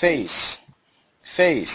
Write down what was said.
face, face.